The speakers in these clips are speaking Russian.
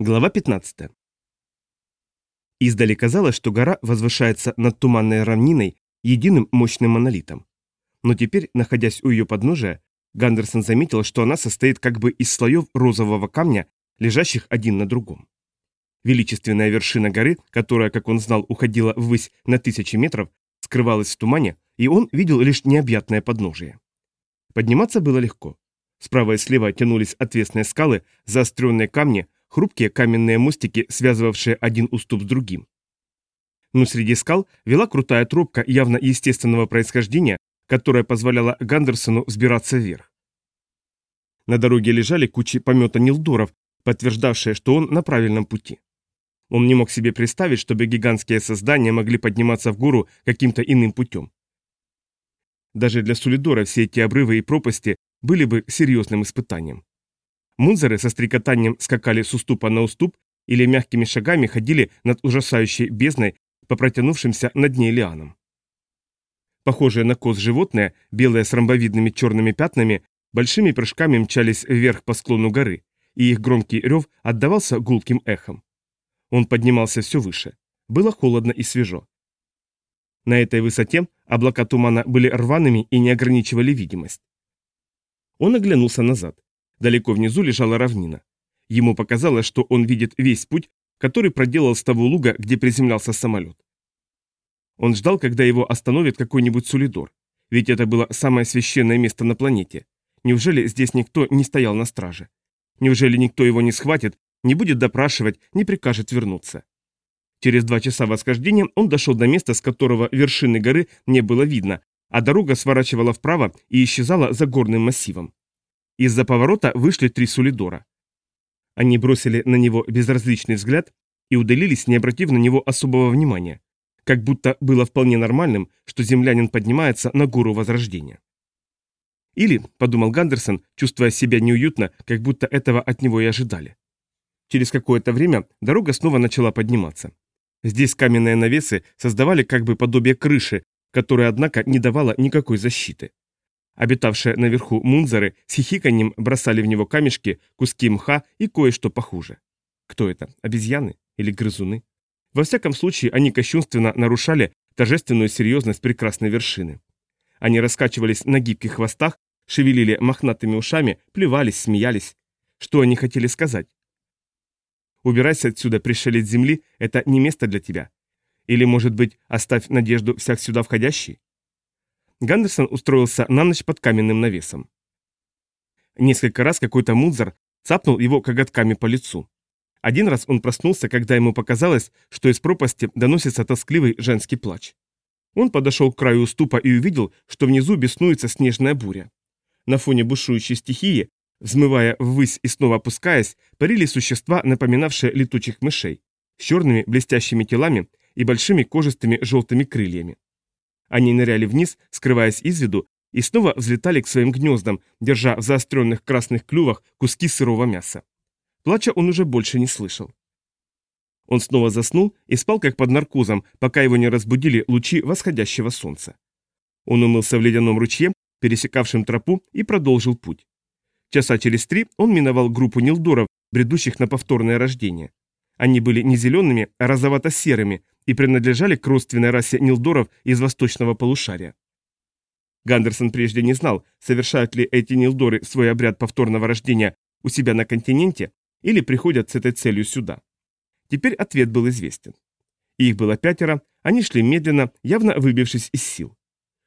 Глава 15. Издали казалось, что гора возвышается над туманной равниной единым мощным монолитом. Но теперь, находясь у ее подножия, Гандерсон заметил, что она состоит как бы из слоев розового камня, лежащих один на другом. Величественная вершина горы, которая, как он знал, уходила ввысь на тысячи метров, скрывалась в тумане, и он видел лишь необъятное подножие. Подниматься было легко. Справа и слева тянулись отвесные скалы, заостренные камни, хрупкие каменные мостики, связывавшие один уступ с другим. Но среди скал вела крутая тропка явно естественного происхождения, которая позволяла Гандерсону взбираться вверх. На дороге лежали кучи помета Нилдоров, подтверждавшие, что он на правильном пути. Он не мог себе представить, чтобы гигантские создания могли подниматься в гору каким-то иным путем. Даже для Сулидора все эти обрывы и пропасти были бы серьезным испытанием. Мунзеры со стрекотанием скакали с уступа на уступ или мягкими шагами ходили над ужасающей бездной по протянувшимся над ней лианам. Похожие на коз животные, белые с ромбовидными черными пятнами, большими прыжками мчались вверх по склону горы, и их громкий рев отдавался гулким эхом. Он поднимался все выше. Было холодно и свежо. На этой высоте облака тумана были рваными и не ограничивали видимость. Он оглянулся назад. Далеко внизу лежала равнина. Ему показалось, что он видит весь путь, который проделал с того луга, где приземлялся самолет. Он ждал, когда его остановит какой-нибудь Сулидор, ведь это было самое священное место на планете. Неужели здесь никто не стоял на страже? Неужели никто его не схватит, не будет допрашивать, не прикажет вернуться? Через два часа восхождения он дошел до места, с которого вершины горы не было видно, а дорога сворачивала вправо и исчезала за горным массивом. Из-за поворота вышли три сулидора. Они бросили на него безразличный взгляд и удалились, не обратив на него особого внимания, как будто было вполне нормальным, что землянин поднимается на гору Возрождения. Или, подумал Гандерсон, чувствуя себя неуютно, как будто этого от него и ожидали. Через какое-то время дорога снова начала подниматься. Здесь каменные навесы создавали как бы подобие крыши, которая, однако, не давала никакой защиты. Обитавшие наверху мунзары с хихиканьем бросали в него камешки, куски мха и кое-что похуже. Кто это, обезьяны или грызуны? Во всяком случае, они кощунственно нарушали торжественную серьезность прекрасной вершины. Они раскачивались на гибких хвостах, шевелили мохнатыми ушами, плевались, смеялись. Что они хотели сказать? Убирайся отсюда, пришелец земли, это не место для тебя. Или, может быть, оставь надежду всяк сюда входящий? Гандерсон устроился на ночь под каменным навесом. Несколько раз какой-то мудзар цапнул его коготками по лицу. Один раз он проснулся, когда ему показалось, что из пропасти доносится тоскливый женский плач. Он подошел к краю уступа и увидел, что внизу беснуется снежная буря. На фоне бушующей стихии, взмывая ввысь и снова опускаясь, парили существа, напоминавшие летучих мышей, с черными блестящими телами и большими кожистыми желтыми крыльями. Они ныряли вниз, скрываясь из виду, и снова взлетали к своим гнездам, держа в заостренных красных клювах куски сырого мяса. Плача он уже больше не слышал. Он снова заснул и спал как под наркозом, пока его не разбудили лучи восходящего солнца. Он умылся в ледяном ручье, пересекавшем тропу, и продолжил путь. Часа через три он миновал группу нилдоров, бредущих на повторное рождение. Они были не зелеными, а розовато-серыми, и принадлежали к родственной расе Нилдоров из восточного полушария. Гандерсон прежде не знал, совершают ли эти Нилдоры свой обряд повторного рождения у себя на континенте или приходят с этой целью сюда. Теперь ответ был известен. Их было пятеро, они шли медленно, явно выбившись из сил.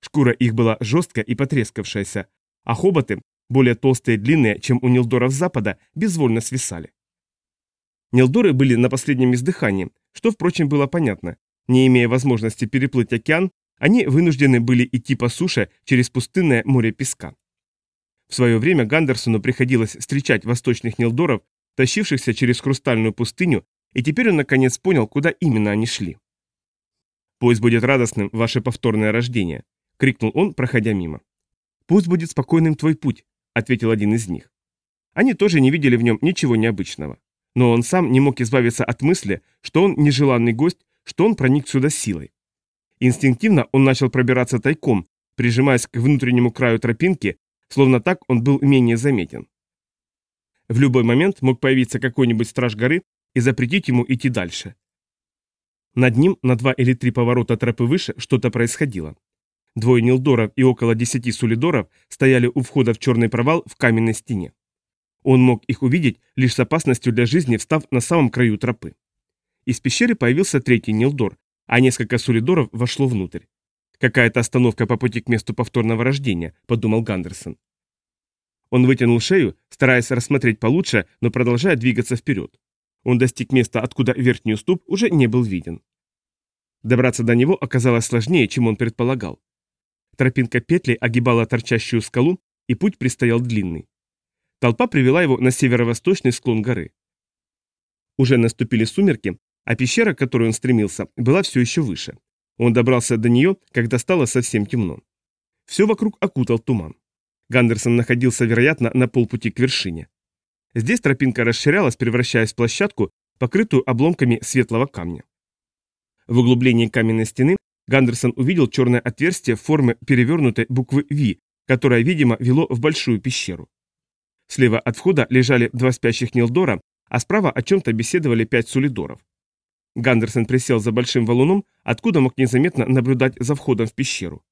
Шкура их была жесткая и потрескавшаяся, а хоботы, более толстые и длинные, чем у Нилдоров Запада, безвольно свисали. Нилдоры были на последнем издыхании, что, впрочем, было понятно. Не имея возможности переплыть океан, они вынуждены были идти по суше через пустынное море песка. В свое время Гандерсону приходилось встречать восточных Нилдоров, тащившихся через хрустальную пустыню, и теперь он наконец понял, куда именно они шли. «Пусть будет радостным ваше повторное рождение», — крикнул он, проходя мимо. «Пусть будет спокойным твой путь», — ответил один из них. Они тоже не видели в нем ничего необычного. Но он сам не мог избавиться от мысли, что он нежеланный гость, что он проник сюда силой. Инстинктивно он начал пробираться тайком, прижимаясь к внутреннему краю тропинки, словно так он был менее заметен. В любой момент мог появиться какой-нибудь страж горы и запретить ему идти дальше. Над ним, на два или три поворота тропы выше, что-то происходило. Двое Нилдоров и около десяти Сулидоров стояли у входа в черный провал в каменной стене. Он мог их увидеть лишь с опасностью для жизни, встав на самом краю тропы. Из пещеры появился третий Нилдор, а несколько Сулидоров вошло внутрь. «Какая-то остановка по пути к месту повторного рождения», — подумал Гандерсон. Он вытянул шею, стараясь рассмотреть получше, но продолжая двигаться вперед. Он достиг места, откуда верхний уступ уже не был виден. Добраться до него оказалось сложнее, чем он предполагал. Тропинка петли огибала торчащую скалу, и путь предстоял длинный. Толпа привела его на северо-восточный склон горы. Уже наступили сумерки, а пещера, к которой он стремился, была все еще выше. Он добрался до нее, когда стало совсем темно. Все вокруг окутал туман. Гандерсон находился, вероятно, на полпути к вершине. Здесь тропинка расширялась, превращаясь в площадку, покрытую обломками светлого камня. В углублении каменной стены Гандерсон увидел черное отверстие в форме перевернутой буквы V, которое, видимо, вело в большую пещеру. Слева от входа лежали два спящих Нилдора, а справа о чем-то беседовали пять сулидоров. Гандерсон присел за большим валуном, откуда мог незаметно наблюдать за входом в пещеру.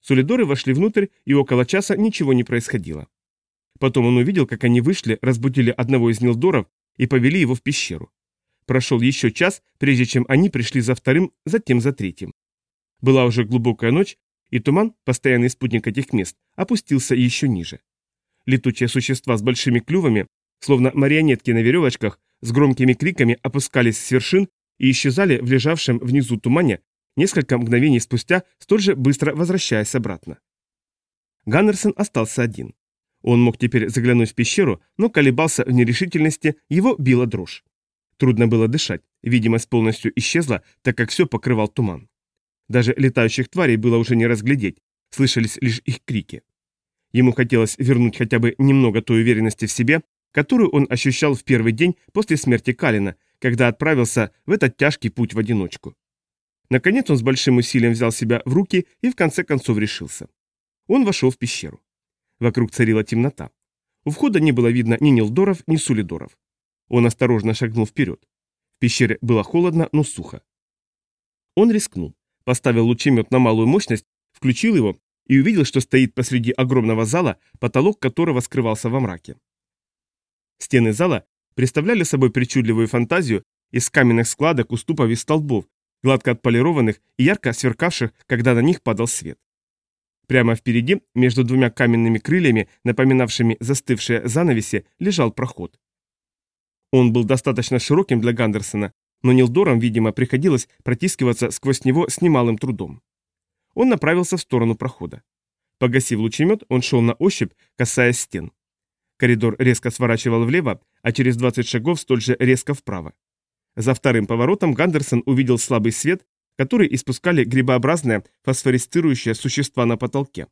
Сулидоры вошли внутрь, и около часа ничего не происходило. Потом он увидел, как они вышли, разбудили одного из Нилдоров и повели его в пещеру. Прошел еще час, прежде чем они пришли за вторым, затем за третьим. Была уже глубокая ночь, и туман, постоянный спутник этих мест, опустился еще ниже. Летучие существа с большими клювами, словно марионетки на веревочках, с громкими криками опускались с вершин и исчезали в лежавшем внизу тумане, несколько мгновений спустя, столь же быстро возвращаясь обратно. Ганнерсон остался один. Он мог теперь заглянуть в пещеру, но колебался в нерешительности, его била дрожь. Трудно было дышать, видимость полностью исчезла, так как все покрывал туман. Даже летающих тварей было уже не разглядеть, слышались лишь их крики. Ему хотелось вернуть хотя бы немного той уверенности в себе, которую он ощущал в первый день после смерти Калина, когда отправился в этот тяжкий путь в одиночку. Наконец он с большим усилием взял себя в руки и в конце концов решился. Он вошел в пещеру. Вокруг царила темнота. У входа не было видно ни Нилдоров, ни Сулидоров. Он осторожно шагнул вперед. В пещере было холодно, но сухо. Он рискнул поставил лучемет на малую мощность, включил его и увидел, что стоит посреди огромного зала, потолок которого скрывался во мраке. Стены зала представляли собой причудливую фантазию из каменных складок, уступов и столбов, гладко отполированных и ярко сверкавших, когда на них падал свет. Прямо впереди, между двумя каменными крыльями, напоминавшими застывшие занавеси, лежал проход. Он был достаточно широким для Гандерсона, но Нилдорам, видимо, приходилось протискиваться сквозь него с немалым трудом. Он направился в сторону прохода. Погасив лучемет, он шел на ощупь, касаясь стен. Коридор резко сворачивал влево, а через 20 шагов столь же резко вправо. За вторым поворотом Гандерсон увидел слабый свет, который испускали грибообразные фосфорисцирующие существа на потолке.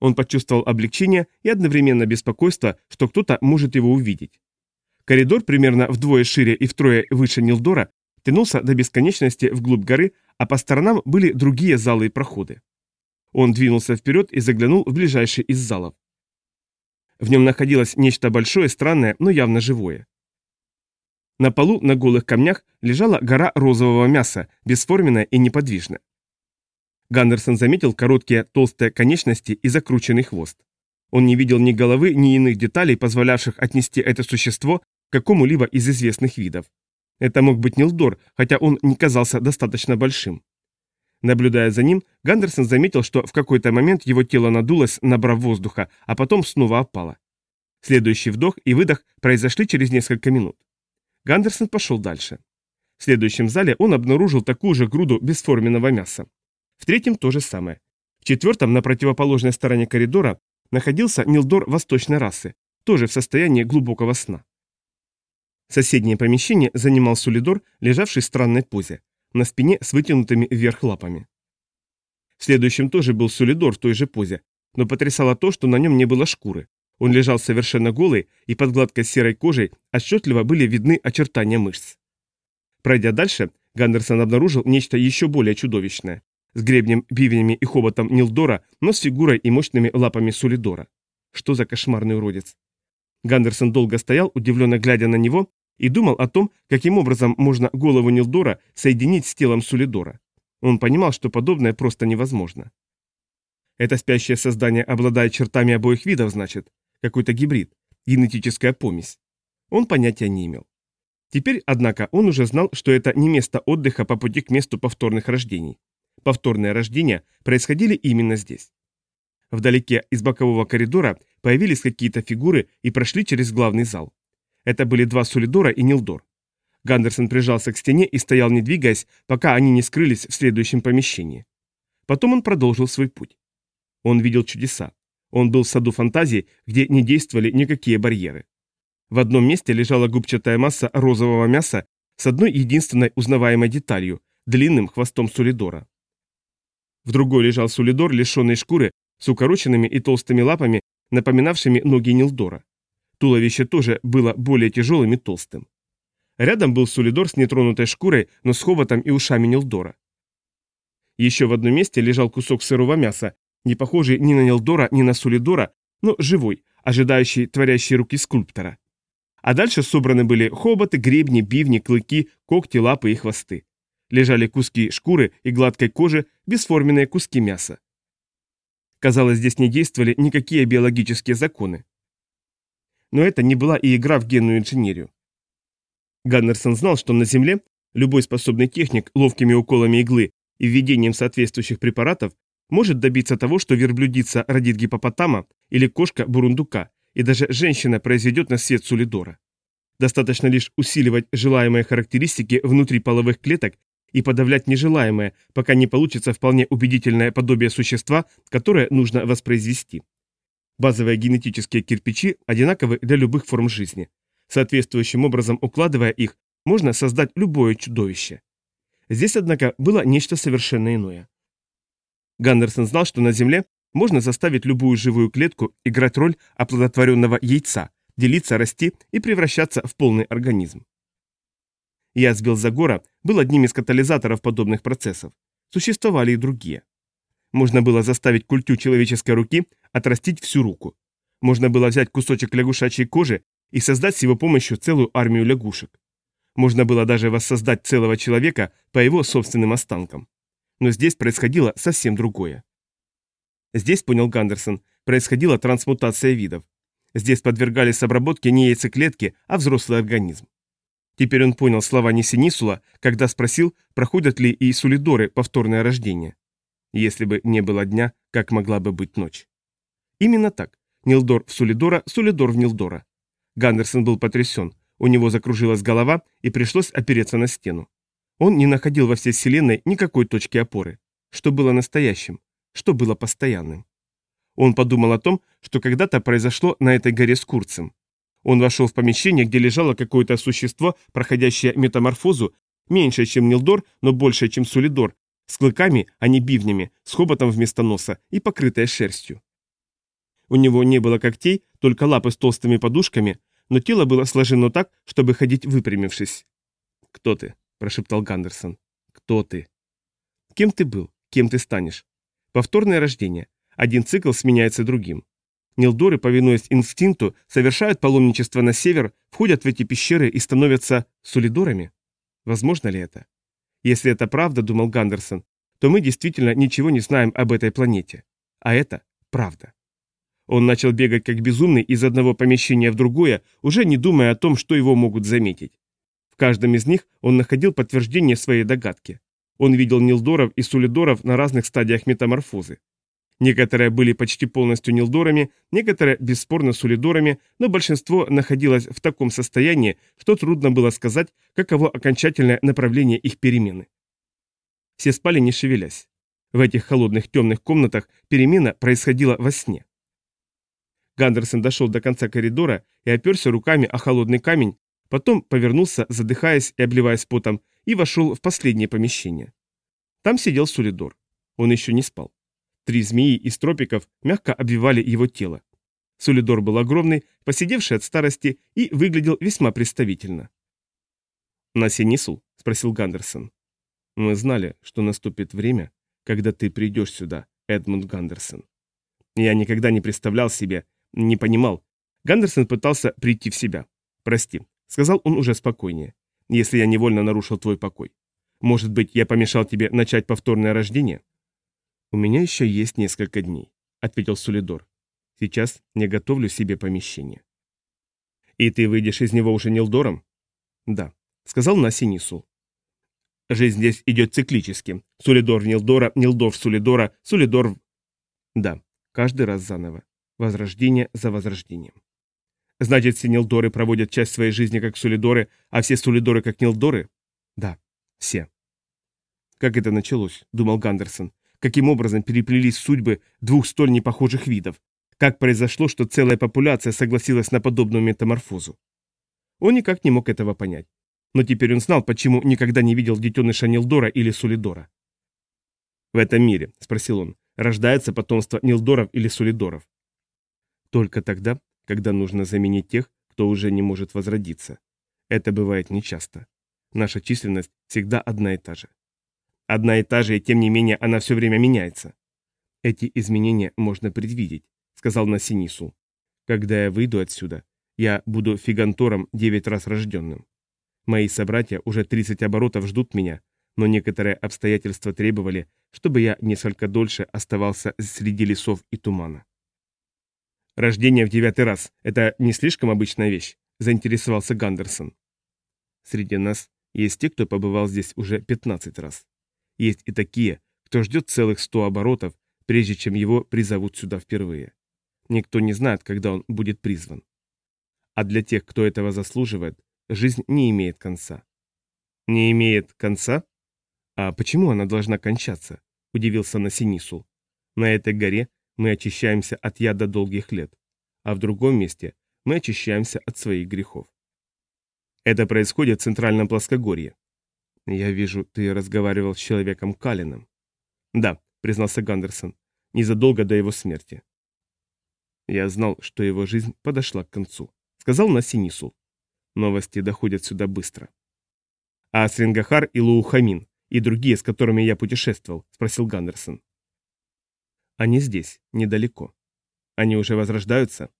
Он почувствовал облегчение и одновременно беспокойство, что кто-то может его увидеть. Коридор, примерно вдвое шире и втрое выше Нилдора, тянулся до бесконечности вглубь горы, а по сторонам были другие залы и проходы. Он двинулся вперед и заглянул в ближайший из залов. В нем находилось нечто большое, странное, но явно живое. На полу на голых камнях лежала гора розового мяса, бесформенная и неподвижная. Гандерсон заметил короткие толстые конечности и закрученный хвост. Он не видел ни головы, ни иных деталей, позволявших отнести это существо какому-либо из известных видов. Это мог быть Нилдор, хотя он не казался достаточно большим. Наблюдая за ним, Гандерсон заметил, что в какой-то момент его тело надулось, набрав воздуха, а потом снова опало. Следующий вдох и выдох произошли через несколько минут. Гандерсон пошел дальше. В следующем зале он обнаружил такую же груду бесформенного мяса. В третьем то же самое. В четвертом, на противоположной стороне коридора, находился Нилдор восточной расы, тоже в состоянии глубокого сна. Соседнее помещение занимал Сулидор, лежавший в странной позе, на спине с вытянутыми вверх лапами. В следующем тоже был Сулидор в той же позе, но потрясало то, что на нем не было шкуры. Он лежал совершенно голый, и под гладкой серой кожей отчетливо были видны очертания мышц. Пройдя дальше, Гандерсон обнаружил нечто еще более чудовищное. С гребнем, бивнями и хоботом Нилдора, но с фигурой и мощными лапами Сулидора. Что за кошмарный уродец? Гандерсон долго стоял, удивленно глядя на него, и думал о том, каким образом можно голову Нилдора соединить с телом Сулидора. Он понимал, что подобное просто невозможно. Это спящее создание обладает чертами обоих видов, значит, какой-то гибрид, генетическая помесь. Он понятия не имел. Теперь, однако, он уже знал, что это не место отдыха по пути к месту повторных рождений. Повторные рождения происходили именно здесь. Вдалеке из бокового коридора появились какие-то фигуры и прошли через главный зал. Это были два Сулидора и Нилдор. Гандерсон прижался к стене и стоял не двигаясь, пока они не скрылись в следующем помещении. Потом он продолжил свой путь. Он видел чудеса. Он был в саду фантазии, где не действовали никакие барьеры. В одном месте лежала губчатая масса розового мяса с одной единственной узнаваемой деталью – длинным хвостом Сулидора. В другой лежал Сулидор, лишенный шкуры, с укороченными и толстыми лапами, напоминавшими ноги Нилдора. Туловище тоже было более тяжелым и толстым. Рядом был Сулидор с нетронутой шкурой, но с хоботом и ушами Нилдора. Еще в одном месте лежал кусок сырого мяса, не похожий ни на Нилдора, ни на Сулидора, но живой, ожидающий творящей руки скульптора. А дальше собраны были хоботы, гребни, бивни, клыки, когти, лапы и хвосты. Лежали куски шкуры и гладкой кожи, бесформенные куски мяса. Казалось, здесь не действовали никакие биологические законы. Но это не была и игра в генную инженерию. Ганнерсон знал, что на Земле любой способный техник ловкими уколами иглы и введением соответствующих препаратов может добиться того, что верблюдица родит гипопотама или кошка бурундука, и даже женщина произведет на свет сулидора. Достаточно лишь усиливать желаемые характеристики внутри половых клеток и подавлять нежелаемое, пока не получится вполне убедительное подобие существа, которое нужно воспроизвести. Базовые генетические кирпичи одинаковы для любых форм жизни. Соответствующим образом укладывая их, можно создать любое чудовище. Здесь, однако, было нечто совершенно иное. Гандерсон знал, что на Земле можно заставить любую живую клетку играть роль оплодотворенного яйца, делиться, расти и превращаться в полный организм. Я сбил Загора был одним из катализаторов подобных процессов. Существовали и другие. Можно было заставить культю человеческой руки отрастить всю руку. Можно было взять кусочек лягушачьей кожи и создать с его помощью целую армию лягушек. Можно было даже воссоздать целого человека по его собственным останкам. Но здесь происходило совсем другое. Здесь, понял Гандерсон, происходила трансмутация видов. Здесь подвергались обработке не яйцеклетки, а взрослый организм. Теперь он понял слова Нисинисула, когда спросил, проходят ли и сулидоры повторное рождение. Если бы не было дня, как могла бы быть ночь? Именно так. Нилдор в Сулидора, Сулидор в Нилдора. Гандерсон был потрясен. У него закружилась голова и пришлось опереться на стену. Он не находил во всей вселенной никакой точки опоры. Что было настоящим? Что было постоянным? Он подумал о том, что когда-то произошло на этой горе с Курцем. Он вошел в помещение, где лежало какое-то существо, проходящее метаморфозу, меньше, чем Нилдор, но больше, чем Сулидор, с клыками, а не бивнями, с хоботом вместо носа и покрытое шерстью. У него не было когтей, только лапы с толстыми подушками, но тело было сложено так, чтобы ходить выпрямившись. «Кто ты?» – прошептал Гандерсон. «Кто ты?» «Кем ты был? Кем ты станешь?» Повторное рождение. Один цикл сменяется другим. Нилдоры, повинуясь инстинкту, совершают паломничество на север, входят в эти пещеры и становятся сулидорами. Возможно ли это? Если это правда, думал Гандерсон, то мы действительно ничего не знаем об этой планете. А это правда. Он начал бегать как безумный из одного помещения в другое, уже не думая о том, что его могут заметить. В каждом из них он находил подтверждение своей догадки. Он видел Нилдоров и Сулидоров на разных стадиях метаморфозы. Некоторые были почти полностью нилдорами, некоторые бесспорно сулидорами, но большинство находилось в таком состоянии, что трудно было сказать, каково окончательное направление их перемены. Все спали не шевелясь. В этих холодных темных комнатах перемена происходила во сне. Гандерсон дошел до конца коридора и оперся руками о холодный камень, потом повернулся, задыхаясь и обливаясь потом, и вошел в последнее помещение. Там сидел Сулидор. Он еще не спал. Три змеи из тропиков мягко обвивали его тело. Сулидор был огромный, посидевший от старости и выглядел весьма представительно. «Насенисул?» – спросил Гандерсон. «Мы знали, что наступит время, когда ты придешь сюда, Эдмунд Гандерсон. Я никогда не представлял себе, не понимал, Гандерсон пытался прийти в себя. «Прости», — сказал он уже спокойнее, — «если я невольно нарушил твой покой. Может быть, я помешал тебе начать повторное рождение?» «У меня еще есть несколько дней», — ответил Сулидор. «Сейчас я готовлю себе помещение». «И ты выйдешь из него уже Нилдором?» «Да», — сказал Насинису. «Жизнь здесь идет циклически. Сулидор в Нилдора, Нилдор в Сулидора, Сулидор в...» «Да, каждый раз заново. Возрождение за возрождением». Значит, все Нилдоры проводят часть своей жизни как Сулидоры, а все Сулидоры как Нилдоры? Да, все. Как это началось, думал Гандерсон. Каким образом переплелись судьбы двух столь непохожих видов? Как произошло, что целая популяция согласилась на подобную метаморфозу? Он никак не мог этого понять. Но теперь он знал, почему никогда не видел детеныша Нилдора или Сулидора. «В этом мире», — спросил он, — «рождается потомство Нилдоров или Сулидоров?» «Только тогда, когда нужно заменить тех, кто уже не может возродиться. Это бывает нечасто. Наша численность всегда одна и та же. Одна и та же, и тем не менее она все время меняется. Эти изменения можно предвидеть, сказал Насинису. Когда я выйду отсюда, я буду фигантором девять раз рожденным. Мои собратья уже 30 оборотов ждут меня, но некоторые обстоятельства требовали, чтобы я несколько дольше оставался среди лесов и тумана. «Рождение в девятый раз – это не слишком обычная вещь?» – заинтересовался Гандерсон. «Среди нас есть те, кто побывал здесь уже 15 раз. Есть и такие, кто ждет целых 100 оборотов, прежде чем его призовут сюда впервые. Никто не знает, когда он будет призван. А для тех, кто этого заслуживает, жизнь не имеет конца». «Не имеет конца? А почему она должна кончаться?» – удивился Насинисул. «На этой горе мы очищаемся от яда долгих лет, а в другом месте мы очищаемся от своих грехов. Это происходит в Центральном плоскогорье. Я вижу, ты разговаривал с человеком Калином. Да, признался Гандерсон, незадолго до его смерти. Я знал, что его жизнь подошла к концу. Сказал Насинису. Новости доходят сюда быстро. А Срингахар и Луухамин, и другие, с которыми я путешествовал, спросил Гандерсон. Они здесь, недалеко. Они уже возрождаются?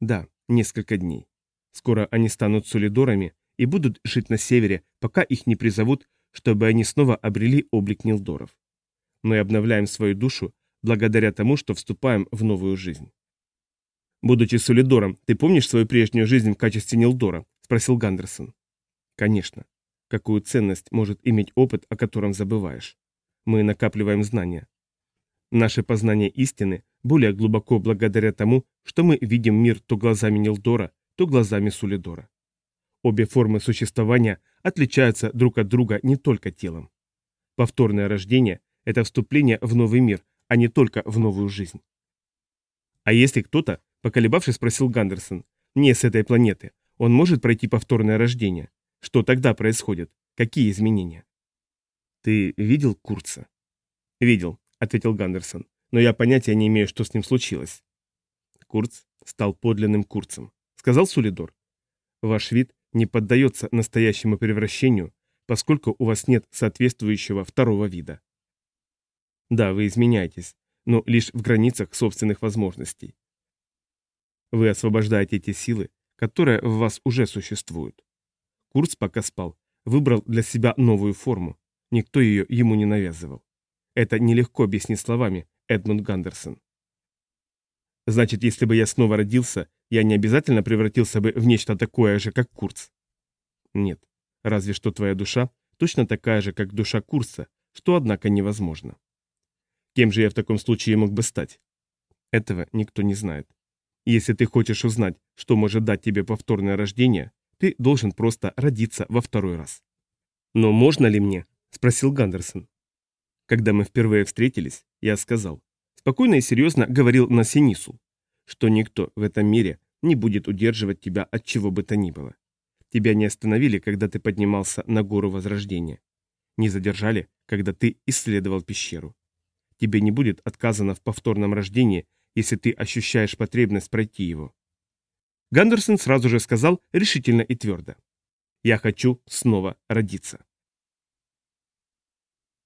Да, несколько дней. Скоро они станут солидорами и будут жить на севере, пока их не призовут, чтобы они снова обрели облик Нилдоров. Мы обновляем свою душу благодаря тому, что вступаем в новую жизнь. «Будучи солидором, ты помнишь свою прежнюю жизнь в качестве Нилдора?» – спросил Гандерсон. «Конечно. Какую ценность может иметь опыт, о котором забываешь? Мы накапливаем знания. Наше познание истины более глубоко благодаря тому, что мы видим мир то глазами Нилдора, то глазами Сулидора. Обе формы существования отличаются друг от друга не только телом. Повторное рождение – это вступление в новый мир, а не только в новую жизнь. А если кто-то, поколебавшись, спросил Гандерсон, не с этой планеты, он может пройти повторное рождение? Что тогда происходит? Какие изменения? Ты видел Курца? Видел, — ответил Гандерсон. «Но я понятия не имею, что с ним случилось». Курц стал подлинным Курцем. Сказал Сулидор. «Ваш вид не поддается настоящему превращению, поскольку у вас нет соответствующего второго вида». «Да, вы изменяетесь, но лишь в границах собственных возможностей. Вы освобождаете те силы, которые в вас уже существуют. Курц, пока спал, выбрал для себя новую форму. Никто ее ему не навязывал. Это нелегко объяснить словами, Эдмунд Гандерсон. Значит, если бы я снова родился, я не обязательно превратился бы в нечто такое же, как Курц? Нет. Разве что твоя душа точно такая же, как душа Курца, что, однако, невозможно. Кем же я в таком случае мог бы стать? Этого никто не знает. Если ты хочешь узнать, что может дать тебе повторное рождение, ты должен просто родиться во второй раз. «Но можно ли мне?» – спросил Гандерсон. Когда мы впервые встретились, я сказал, спокойно и серьезно говорил на Синису, что никто в этом мире не будет удерживать тебя от чего бы то ни было. Тебя не остановили, когда ты поднимался на гору Возрождения. Не задержали, когда ты исследовал пещеру. Тебе не будет отказано в повторном рождении, если ты ощущаешь потребность пройти его. Гандерсон сразу же сказал решительно и твердо. «Я хочу снова родиться».